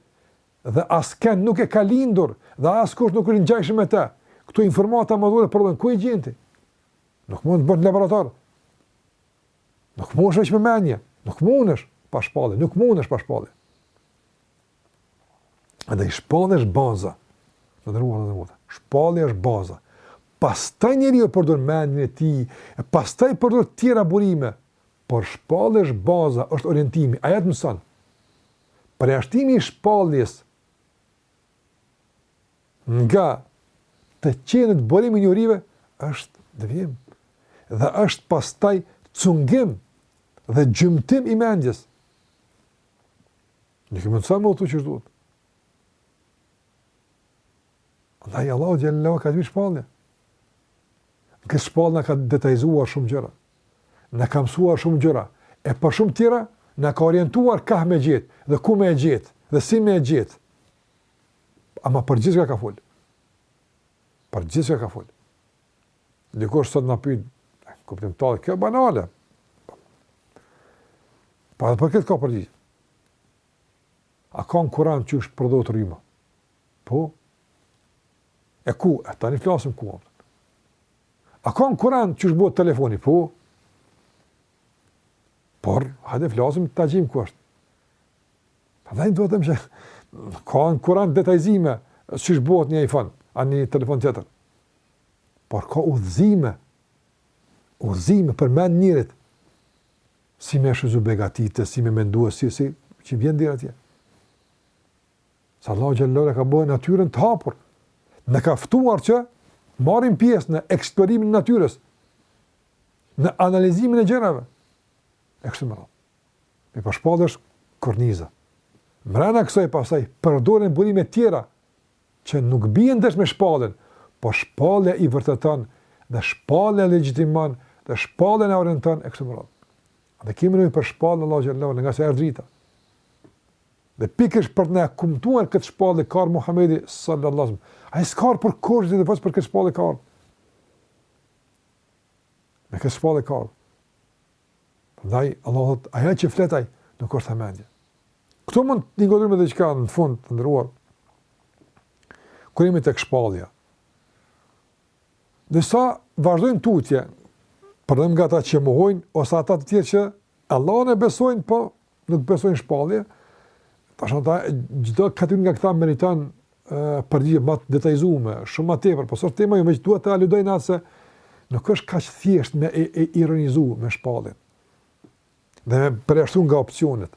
dhe askënd nuk e ka lindur dhe askush nuk është i ngjashëm me të. Këto informata më thuj pra ku i gjen ti? Nuk mundesh me laborator. Nuk mundesh me mendje, nuk mundesh pa shpallje, nuk mundesh pa shpallje. Andaj shpallja është baza. Të nderuar në mund. Shpallja është baza. Pastaj njeriu përdor mendjen e tij, pastaj përdor tjera burime Por shpallja është baza, është orientimi, ajo të mëson. Përjashtimi i shpalljes nga të qenët burim i njohurive, është devijim. Dhe është pastaj cungim dhe gjymtim i mendjes. Në këmë nësa më otu që është duhet. Ndaj Allahu xhallahu ka dhënë shpallje. Në këtë shpallje na ka detajzuar shumë gjëra. Na ka mësuar shumë gjëra e për shumë tjera na ka orientuar kah me gjet dhe ku me e gjet dhe si me e gjet. Ama për gjithçka ka fol. Për gjithçka ka fol. Dikush sot na pyet, kuptim të talljes, kjo banale. Po dhe për këtë ka përgjigje. A ka në kuran qysh përdoret rryma? Po, e ku, e tani flasim ku, apëtën. A ka në kuran qysh bëhet telefoni, po? Por, hajde flasim ta gjejmë ku është. Pa dhënë të vërtetë që ka në kuran detajzime qysh bëhet një iPhone, a një telefon tjetër. Por ka udhëzime, udhëzime për mend njerit, si me shfrytëzu begatite, si me mendu e si, si, që vjen deri atje. Se Allahu xhallahu e ka bërë natyrën të hapur. Na ka ftuar që marrim pjesë në eksplorimin e natyrës, në analizimin e gjërave. E kështu me radhë. Me pa shpallja është korniza. Mrena kësaj pastaj përdoren burime të tjera që nuk bien ndesh me shpalljen, po shpallja i vërteton dhe shpallja legjitimon dhe shpallja e orienton e kështu me radhë. Dhe kemi nevojë për shpalljen Allahu xhallahu na nxjerr te drita. Dhe pikërisht për të na kumtuar këtë shpallje ka ardhur Muhamedi sallallahu alaihi wasallam. Ai s'ka ardhur për kurrgjë tjetër veç për këtë shpallje ka ardhur. Me këtë shpallje ka ardhur. Prandaj Allahu thotë, ajo që flet ai nuk është prej mendje. Këtu mund të shtojmë edhe diçka në fund të ndëruar. Kur jemi tek shpallja. Disa vazhdojnë tutje, për dhe nga ata që mohojnë, ose ata të tjerë që Allahun e besojnë, po nuk besojnë shpallje, tash ata çdo kategori nga këta meriton përgjigje më të detajzume, shumë ma tepër, po sot tema veç dua të aludoj në atë se nuk është kaq thjesht me e, e ironizu me shpalljen. Dhe me përjashtu nga opcionet.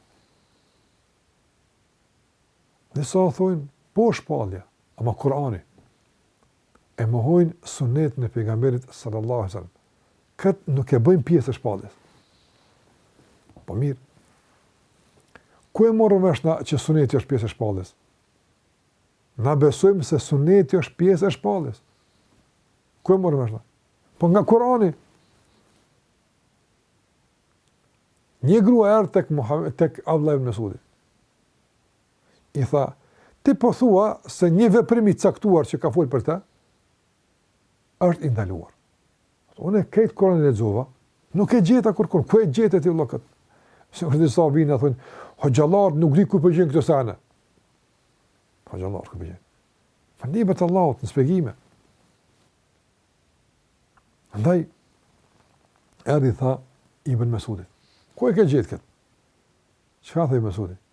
Disa thonë, po shpallja, ama Kurani. e mohojnë sunetin e pejgamberit sallallahu alaihi wasallam. Kët nuk e bëjnë pjesë të shpalljes. Po mirë. Ku e morrëm vesh na që suneti është pjesë e shpalljes? Na besojmë se suneti është pjesë e shpalljes. Ku e morrëm vesh na? Po nga Kurani. Një grua erdhë tek Muhammed tek Abdullah ibn Mesudit. I tha, Ti po thua se një veprim i caktuar që ka folë për të, është i ndaluar. Unë e krejt Kuranin e lexova, nuk e gjeta kurkund, ku e gjete ti vëlla këtë? Se kështu disa vijnë, thonë, ho gjallarë, nuk di ku po i gjen këto sene. Ho gjallarë, ku po i gjen. Për një betë Allahot, në spegime. Ndaj, erdi tha, Ibn Mesudit. Ku e ke gjetë këtë? Çka tha Ibn Mesudi?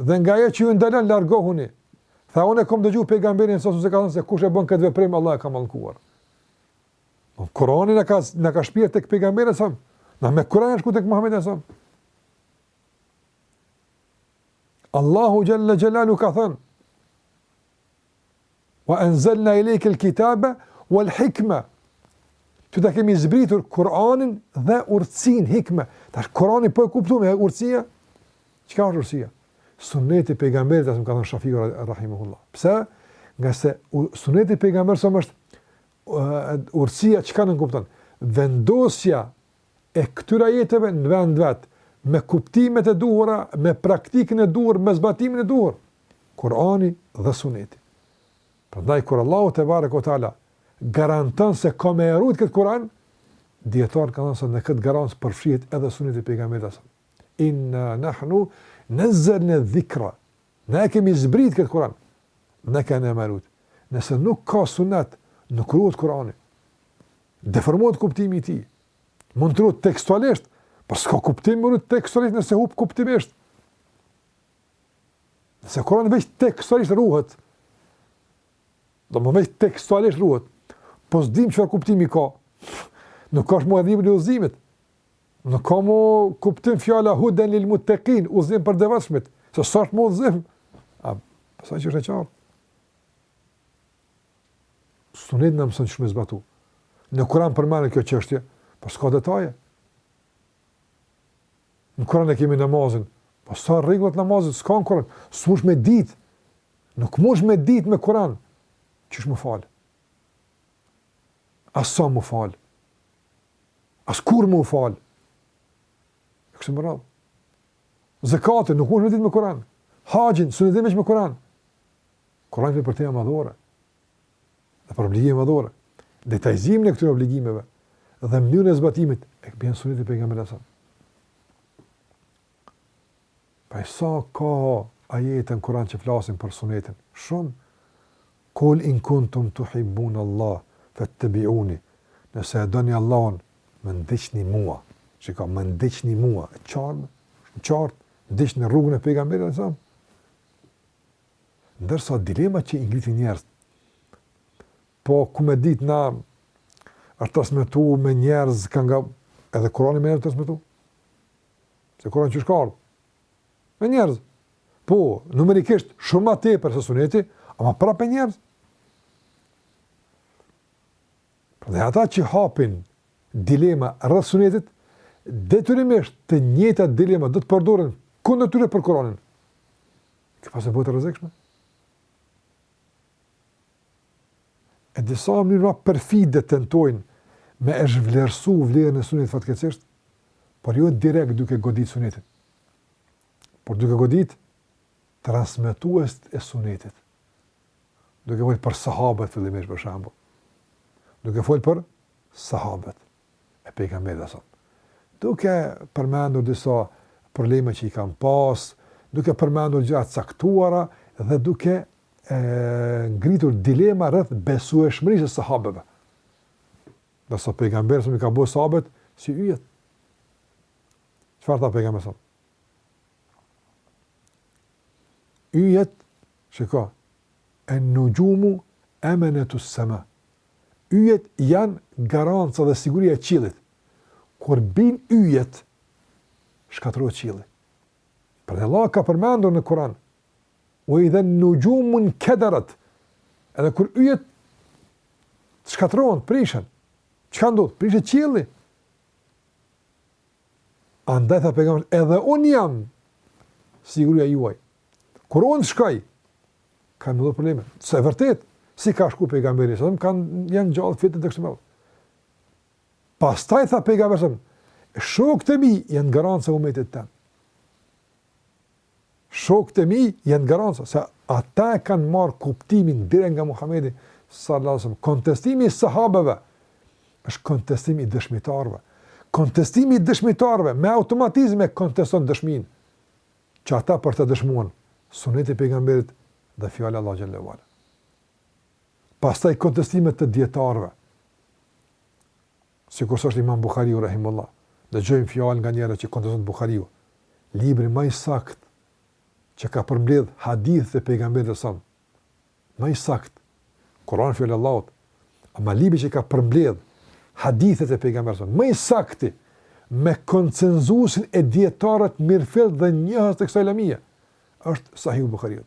Dhe nga ajo që ju ndalon largohuni. Tha unë kom dëgju pejgamberin sa se ka thënë se kush e bon këtë veprim Allahu e ka mallkuar. Po Kurani na ka na ka shpie tek pejgamberi sa. Na me Kuran e shku tek Muhamedi sa. Allahu xhelle xhelaluhu ka thënë Wa anzalna ilayka al-kitaba wal-hikma. Ty ta kemi zbritur Kur'anin dhe urtësinë, hikme. Tash Kur'ani po e kuptojmë e urtësia? Çka është urtësia? Sunneti i pejgamberit a.s. ka thënë Shafiu rahimahullah. Pse? Ngase sunneti i pejgamberit është urtësia çka nënkupton. Vendosja e këtyre ajeteve në vend të vet, me kuptimet e duhura, me praktikën e duhur, me zbatimin e duhur, Kur'ani dhe Suneti. Prandaj kur Allahu tebareke ue teala garanton se ka me e rujt këtë Kur'an, dijetarët kanë thënë se në këtë garancë përfshihet edhe Suneti i pejgamberit sa. Inna nahnu nazzalna dhikra. Ne e kemi zbrit këtë Kur'an. Ne kemi me e rujt. Nëse nuk ka Sunet, nuk ruhet Kur'ani. Deformohet kuptimi i tij. Mund të ruhet tekstualisht, por s'ka kuptim me u rujt tekstualisht nëse hup kuptimisht. Nëse Kurani veç tekstualisht ruhet, domethënë veç tekstualisht ruhet, po s'dim çka kuptimi ka, nuk është mo edhe një udhëzim, nuk ka mo kuptim fjala huden lil muttekin, udhëzim për të devotshmit, se s'asht mo udhëzim, a, sa që është e qartë. Suneti na mëson qysh me zbatu. Në kuran përmendet kjo çështje, po s'ka detaje. Në kuran e kemi namazin, po s'ka rregullat e namazit, s'ka në kuran, s'munesh me dit, nuk munesh me dit me kuran, qysh m'u falë? As sa m'u falë? As kur m'u falë? E kështu me radhë. Zekatin, nuk munesh me dit me kuran. Haxhin, sunetin me veç me kuran. Kurani flet për tema madhore, dhe për obligime madhore. Detajzimin e këtyre obligimeve dhe mënyrën e zbatimit e bën suneti pejgamberit sa. Pa sa ka ajete në Kur'an që flasin për sunetin, shumë kul in kuntum tuhibbun Allah fattabi'uni. Nëse e doni Allahun, më ndiqni mua. Shiko, më ndiqni mua, e qartë, e qartë, ndiqni rrugën e pejgamberit sa. Ndërsa dilemat që i ngritin njerëzit, po ku me ditë na është transmitu me njerëz edhe Kurani me njerëz transmitu. Se Kurani qysh ka ardhë, me njerëz. Po, numerikisht shumë ma tepër se suneti, ama prap me njerëz. Prandaj ata që hapin dilema rreth sunetit, detyrimisht të njëjta dilema do të përdoren kundër tyre për Kuranin. Kjo pastaj bëhet e rrezikshme. E në disa mënyra perfide tentojnë me e zhvlerësu vlerën e sunetit fatkeqësisht, por jo direkt duke godit sunetin. Por duke godit transmetuesit e sunetit. Duke fol për sahabët fillimisht për shembull. Duke fol për sahabët. e pejgamberit sa sallam duke përmendur disa probleme që i kanë pas, duke përmendur gjëra të caktuara dhe duke ngritur dilema rreth besueshmërisë së sahabeve. Ndërsa pejgamberi sa i ka bërë sahabet si yjet. Çfarë tha pejgamberi sa? Yjet, shiko, En nujumu emenetus sema, Yjet janë garanca dhe siguria e qiellit. Kur bin yjet, shkatërrohet qielli. Prandaj Allahu ka përmendur në Kur'an: "Wa idha an-nujumun kadarat." Edhe kur yjet shkatërrohen, prishen, çka ndodh? Prishet qielli. Andaj tha pejgamberi, edhe un jam siguria juaj. Kur un shkoj, kan me ndodh probleme. Se vërtet, si ka shku pejgamberi, sa janë ngjallë fitnet e kështu me radhë. Pastaj tha pejgamberi, shokët e mi janë garancë e umetit tem. Shokët e mi janë garanca se ata e kanë marrë kuptimin direkt nga Muhamedi sallallahu alaihi wasallam. Kontestimi i sahabeve është kontestim i dëshmitarëve. Kontestimi i dëshmitarëve me automatizëm e konteston dëshminë që ata për ta dëshmuan suneti i pejgamberit dhe fjala e Allahut xhallahu ala. Pastaj kontestime të dietarëve. Sikur thoshte Imam Buhariu rahimullah, dëgjojmë fjalë nga njerëz që kontestojnë Buhariun, libri më i saktë që ka përmbledh hadithet e pejgamberit a.s., më i saktë, Kurani fjalë Allahut, ama libri që ka përmbledh hadithet e pejgamberit a.s., më i saktë me konsenzusin e dijetarëve të mirëfillt dhe njohës të kësaj lamie është Sahihu i Buhariut.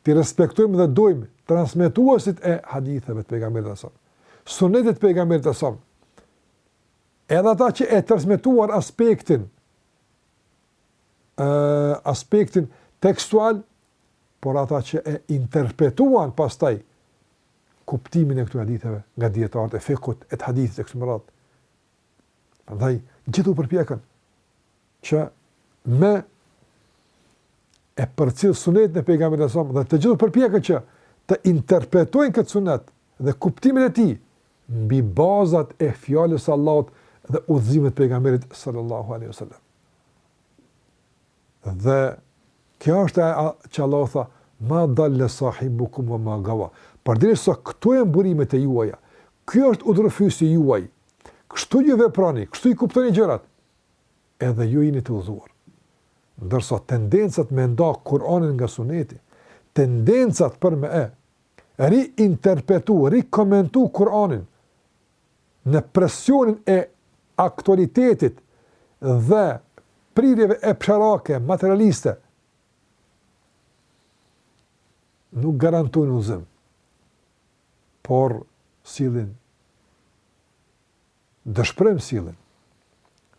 T'i respektojmë dhe dojmë transmetuesit e haditheve të pejgamberit a.s., sunetit të pejgamberit a.s., edhe ata që e transmetuan aspektin, aspektin tekstual, por ata që e interpretuan pastaj kuptimin e këtyre haditheve nga dijetarët e fikhut e të hadithit të kësaj rrade. Prandaj gjithë u përpjekën që me e përcjell sunetin e pejgamberit sallallahu alajhi wasallam dhe të gjithë u përpjekën që të interpretojnë këtë sunet dhe kuptimin e tij mbi bazat e fjalës së Allahut dhe udhëzimit të pejgamberit sallallahu alaihi wasallam. Dhe kjo është ajo që Allah tha, ma dalle sahibukum wa ma gawa. Përderisa këto janë burimet e juaja. Ky është udhërrëfyesi juaj. Kështu ju veproni, kështu i kuptoni gjërat. Edhe ju jeni të udhëzuar. Ndërsa tendencat me nda Kur'anin nga Suneti, tendencat për me e riinterpretu, rikomentu Kur'anin në presionin e aktualitetit dhe prirjeve epsharake, materialiste, nuk garantojnë udhëzim, por sjellin Dëshpërim sjellin.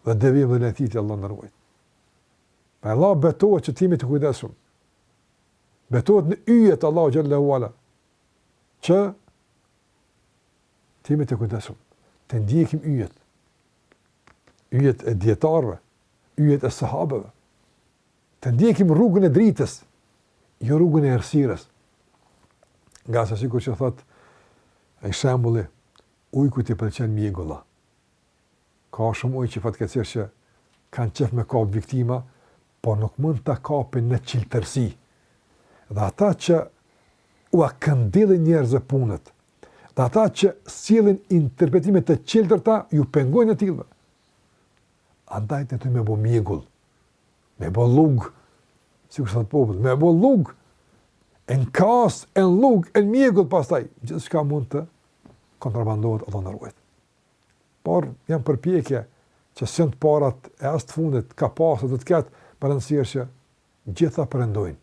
Dhe devijim dhe lajthitje Allah na ruajt. Pra Allahu betohet që t'jemi të kujdesshëm. Betohet në yjet Allahu xhel-le ue ala. Që t'jemi të kujdesshëm. Të ndjekim yjet. Yjet e dijetarëve, yjet e sahabeve. Të ndjekim rrugën e dritës, jo rrugën e errësirës. Ngase sikur që thot ai shembulli Ujkut i pëlqen mjegulla. Ka shumë ujk që fatkeqësisht që kanë qef me kapë viktima, por nuk mund ta kapin në çiltërsi. Dhe ata që ua kthjellin njerëzve punët, dhe ata që sjellin interpretime të çiltërta ju pengojnë të tillëve. Andaj tentojnë me bo mjegull, me bo lug, si kish thonë populli, me bo lug, e në kas, e në lug, e në mjegull pastaj, gjithë shka mund të kontrabandohet ato në rrugët. Por janë përpjekje që s'janë të parat e as të fundit, ka pasur do të ketë, me rëndësi është që gjitha përendojnë.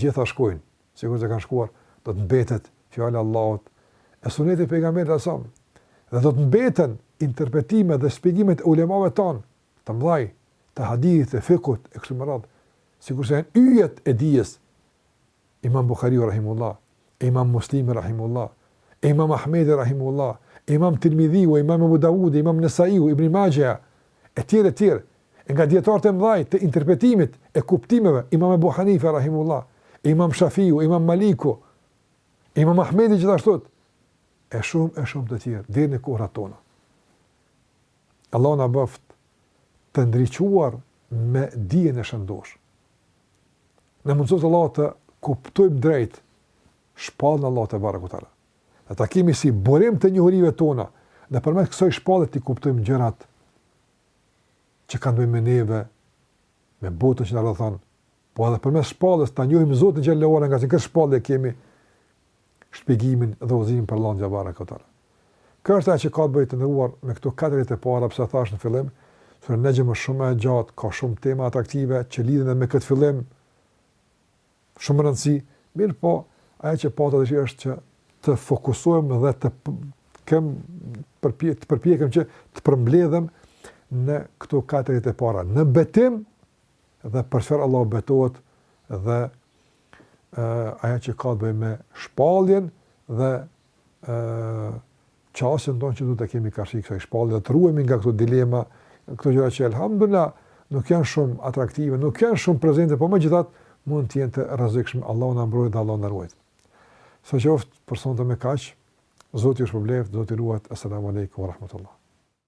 Gjitha shkojnë, sikurse kanë shkuar, do të mbetet fjala e Allahut e suneti i pejgamberit sallallahu alajhi wasallam. Dhe do të mbeten interpretimet dhe shpjegimet e ulemave tanë, të mëdhaj, të hadithit, të fikut, e kështu me radhë, sikurse janë yjet e dijes, Imam Buhariu rahimullah, e Imam Muslimi rahimullah, e Imam Ahmedi rahimullah, e Imam Tirmidhiu, e Imam Abu Daudi, e Imam Nesaiu, Ibn Majah, e tjerë e tjerë. E nga dietarët e mëdhaj të interpretimit e kuptimeve, Imam Abu Hanife rahimullah, e Imam Shafiu, e Imam Maliku, e Imam Ahmedi gjithashtu e shumë e shumë të tjerë deri në kohrat tona. Allahu na bëft të ndriçuar me dijen e shëndoshë. Na mundësoftë Allahu të kuptojmë drejt shpalljen e Allahut tebareke ue teala. Dhe ta kemi si burim të njohurive tona, dhe përmes kësaj shpallje t'i kuptojmë gjërat që kanë të bëjnë me neve, me botën që na rrethon, po edhe përmes shpalljes ta njohim Zotin xhel-le ue ala ngase në këtë shpallje e kemi, shpjegimin dhe udhëzimin për Allahun tebareke ue teala. Kjo është ajo që ka të bëjë të nderuar me këto katër ajetet e para se thashë në fillim, sura Nejm është shumë e gjatë, ka shumë tema atraktive që lidhen edhe me këtë fillim. Shumë rëndësi, mirëpo, ajo që pata të është që të fokusohem dhe të kem përpje, të përpjekem që të përmbledhem në këto katër ajetet e para, në betim dhe për çfarë Allah betohet dhe ajo që ka të bëjë me shpalljen dhe ë qasjen tonë që duhet të kemi karshi kësaj shpallje, të ruhemi nga këto dilema, këto gjëra që elhamdullah nuk janë shumë atraktive, nuk janë shumë prezente, por megjithatë mund të jenë të rrezikshme. Allahu na mbrojtë dhe Allahu na ruajtë. Mjaftoftë për sonte me kaq, Zoti ju shpërbleftë, Zoti ju ruajtë. Asalamu alaykum wa rahmatullah.